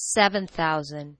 seven thousand.